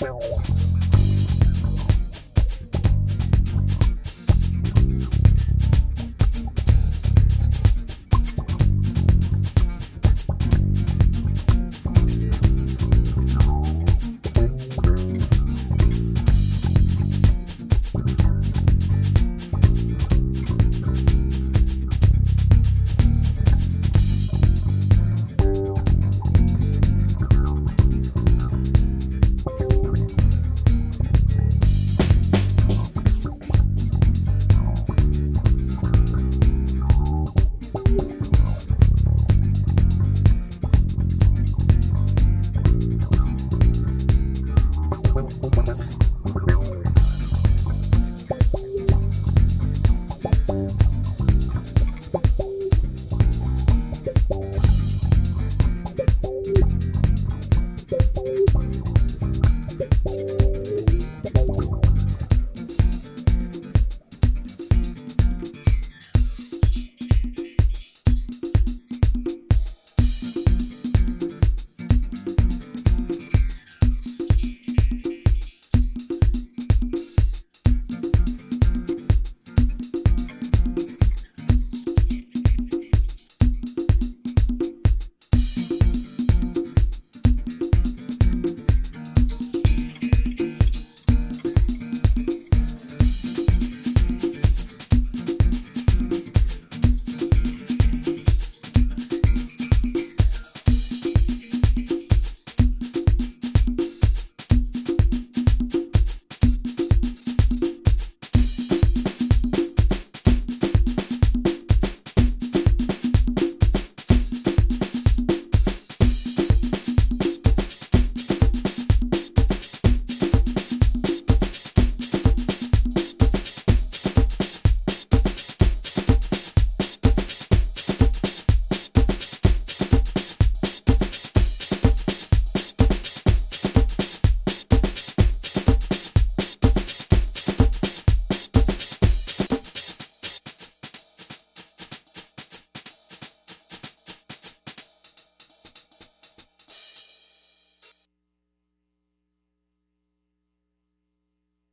São